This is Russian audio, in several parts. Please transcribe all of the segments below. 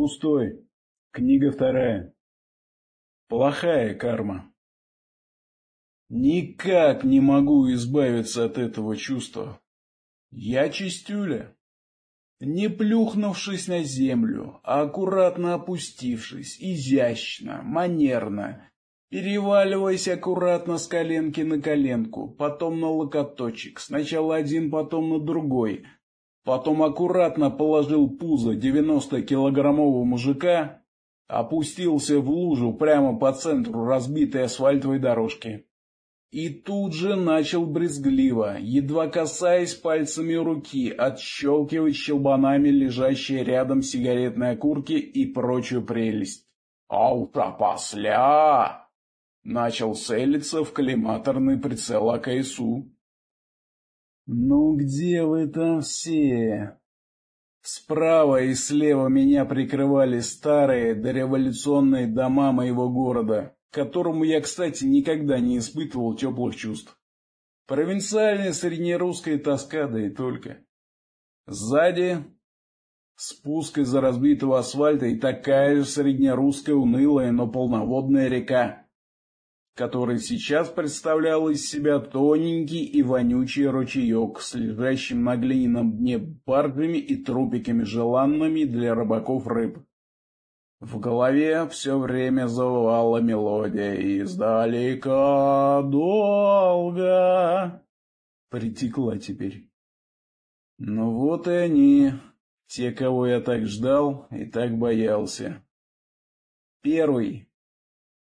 Пустой. Книга вторая. Плохая карма. Никак не могу избавиться от этого чувства. Я чистюля. Не плюхнувшись на землю, а аккуратно опустившись, изящно, манерно, переваливаясь аккуратно с коленки на коленку, потом на локоточек, сначала один, потом на другой, потом аккуратно положил пузо 90-килограммового мужика, опустился в лужу прямо по центру разбитой асфальтовой дорожки. И тут же начал брезгливо, едва касаясь пальцами руки, отщелкивать щелбанами лежащие рядом сигаретные окурки и прочую прелесть. «А после!» Начал целиться в коллиматорный прицел АКСУ. «Ну где вы там все?» Справа и слева меня прикрывали старые дореволюционные дома моего города, к которому я, кстати, никогда не испытывал теплых чувств. Провинциальная среднерусская тоска, да и только. Сзади спуск из-за разбитого асфальта и такая же среднерусская унылая, но полноводная река, которая сейчас представляла из себя тоненький и вонючий ручеек с лежащим на глиняном дне баржами и трупиками желанными для рыбаков рыб. В голове все время завывала мелодия «Издалека долго». Притекла теперь. Ну вот и они, те, кого я так ждал и так боялся. Первый,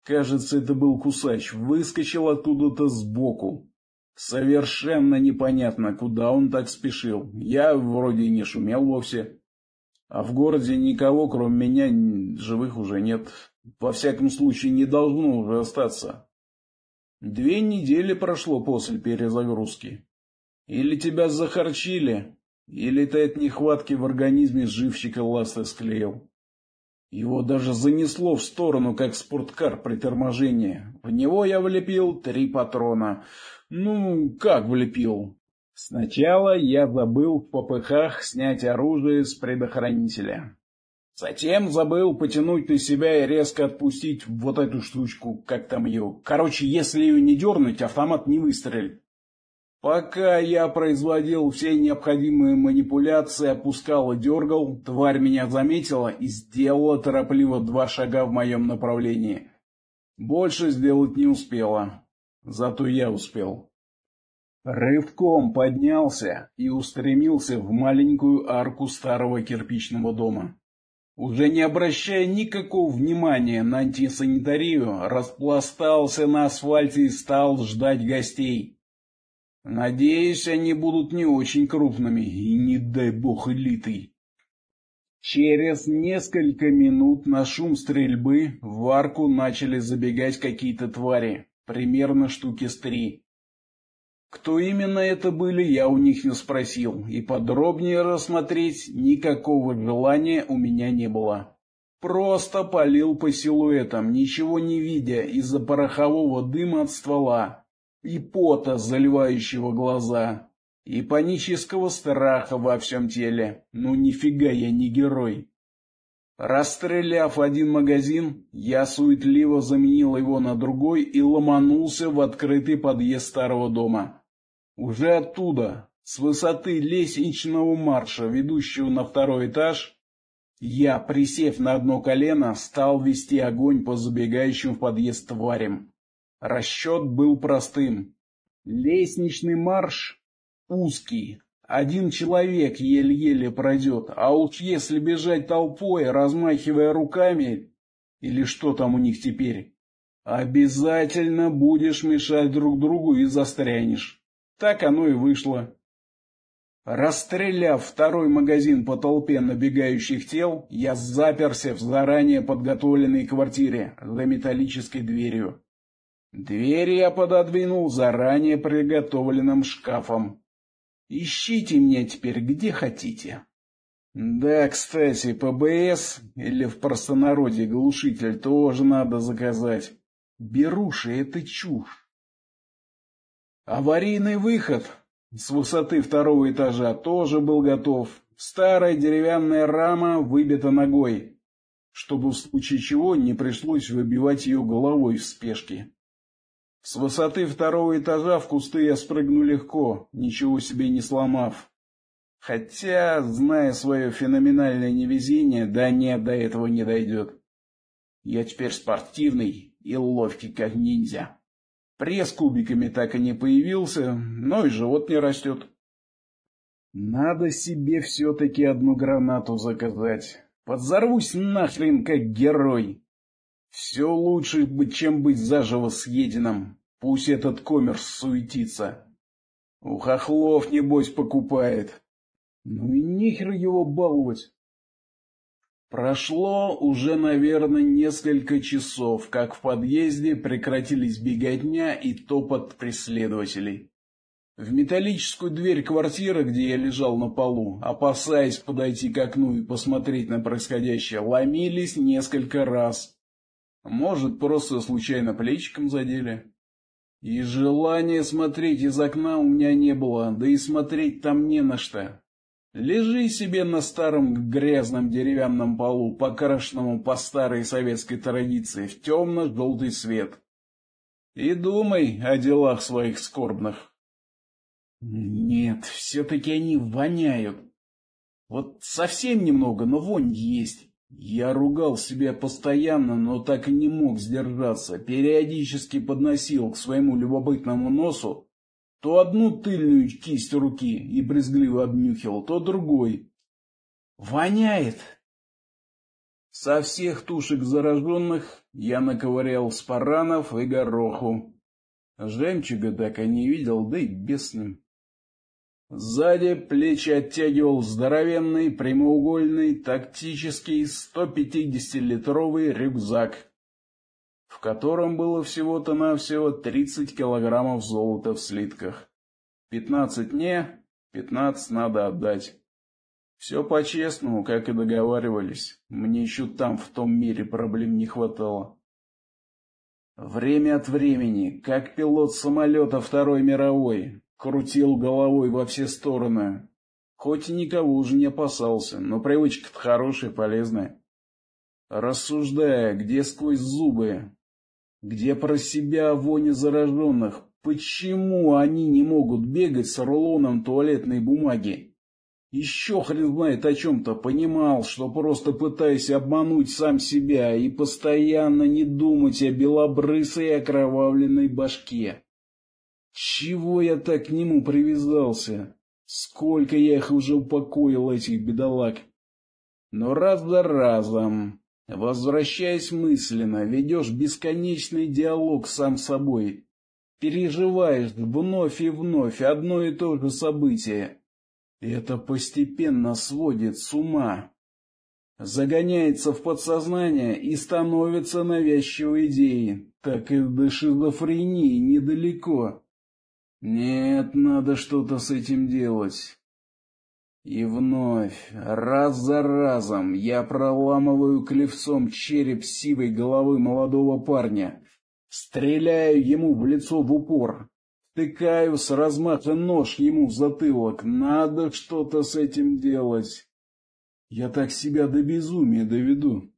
кажется, это был кусач, выскочил оттуда-то сбоку. Совершенно непонятно, куда он так спешил. Я вроде не шумел вовсе. А в городе никого, кроме меня, живых уже нет. Во всяком случае, не должно уже остаться. Две недели прошло после перезагрузки. Или тебя захарчили, или ты от нехватки в организме живчика ласты склеил. Его даже занесло в сторону, как спорткар при торможении. В него я влепил три патрона. Ну, как влепил? Сначала я забыл в попыхах снять оружие с предохранителя. Затем забыл потянуть на себя и резко отпустить вот эту штучку, как там ее. Короче, если ее не дернуть, автомат не выстрелит. Пока я производил все необходимые манипуляции, опускал и дергал, тварь меня заметила и сделала торопливо два шага в моем направлении. Больше сделать не успела. Зато я успел. Рывком поднялся и устремился в маленькую арку старого кирпичного дома. Уже не обращая никакого внимания на антисанитарию, распластался на асфальте и стал ждать гостей. Надеюсь, они будут не очень крупными и, не дай бог, элитой. Через несколько минут на шум стрельбы в арку начали забегать какие-то твари, примерно штуки с три. Кто именно это были, я у них не спросил, и подробнее рассмотреть никакого желания у меня не было. Просто полил по силуэтам, ничего не видя из-за порохового дыма от ствола и пота, заливающего глаза, и панического страха во всем теле. Ну нифига я не герой. Расстреляв один магазин, я суетливо заменил его на другой и ломанулся в открытый подъезд старого дома. Уже оттуда, с высоты лестничного марша, ведущего на второй этаж, я, присев на одно колено, стал вести огонь по забегающим в подъезд тварям. Расчет был простым. Лестничный марш узкий, один человек еле-еле пройдет, а уж если бежать толпой, размахивая руками, или что там у них теперь, обязательно будешь мешать друг другу и застрянешь. Так оно и вышло. Расстреляв второй магазин по толпе набегающих тел, я заперся в заранее подготовленной квартире за металлической дверью. Дверь я пододвинул заранее приготовленным шкафом. Ищите меня теперь где хотите. Да, кстати, ПБС или в простонародье глушитель тоже надо заказать. Беруши — это чушь. Аварийный выход с высоты второго этажа тоже был готов. Старая деревянная рама выбита ногой. чтобы в случае чего не пришлось выбивать ее головой в спешке. С высоты второго этажа в кусты я спрыгну легко, ничего себе не сломав. Хотя, зная свое феноменальное невезение, да нет, до этого не дойдет. Я теперь спортивный и ловкий, как ниндзя. Пресс кубиками так и не появился, но и живот не растет. Надо себе все-таки одну гранату заказать. Подзорвусь нахрен, как герой. Все лучше, чем быть заживо съеденным. Пусть этот коммерс суетится. У хохлов, небось, покупает. Ну и нехер его баловать. Прошло уже, наверное, несколько часов, как в подъезде прекратились беготня и топот преследователей. В металлическую дверь квартиры, где я лежал на полу, опасаясь подойти к окну и посмотреть на происходящее, ломились несколько раз. Может, просто случайно плечиком задели. И желания смотреть из окна у меня не было, да и смотреть там не на что. Лежи себе на старом грязном деревянном полу, покрашенному по старой советской традиции, в темно-желтый свет. И думай о делах своих скорбных. Нет, все-таки они воняют. Вот совсем немного, но вонь есть. Я ругал себя постоянно, но так и не мог сдержаться. Периодически подносил к своему любопытному носу то одну тыльную кисть руки и брезгливо обнюхивал, то другой. Воняет. Со всех тушек зараженных я наковырял спаранов и гороху. Жемчуга так и не видел, да и ним. Сзади плечи оттягивал здоровенный прямоугольный тактический 150-литровый рюкзак в котором было всего-то навсего 30 килограммов золота в слитках. 15 не, 15 надо отдать. Все по-честному, как и договаривались. Мне еще там, в том мире, проблем не хватало. Время от времени, как пилот самолета Второй мировой, крутил головой во все стороны. Хоть и никого уже не опасался, но привычка-то хорошая, полезная. Рассуждая, где сквозь зубы, где про себя вони зараженных, почему они не могут бегать с рулоном туалетной бумаги? Еще хрен знает о чем-то, понимал, что просто пытаюсь обмануть сам себя и постоянно не думать о белобрысой окровавленной башке. Чего я так к нему привязался? Сколько я их уже упокоил, этих бедолаг? Но раз за разом Возвращаясь мысленно, ведешь бесконечный диалог сам с собой. Переживаешь вновь и вновь одно и то же событие. Это постепенно сводит с ума. Загоняется в подсознание и становится навязчивой идеей. Так и до шизофрении недалеко. Нет, надо что-то с этим делать. И вновь, раз за разом, я проламываю клевцом череп сивой головы молодого парня, стреляю ему в лицо в упор, тыкаю с размаха нож ему в затылок. Надо что-то с этим делать. Я так себя до безумия доведу.